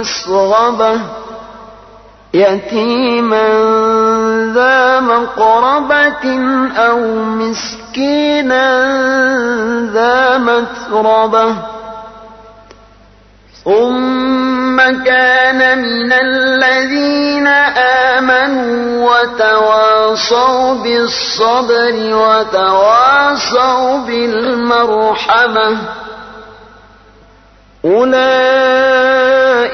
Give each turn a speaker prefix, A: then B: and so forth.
A: مسغبة يتيما ذا مقربة أو مسكينا ذا متربة ثم كان من الذين آمنوا وتواصوا بالصبر وتواصوا بالمرحمة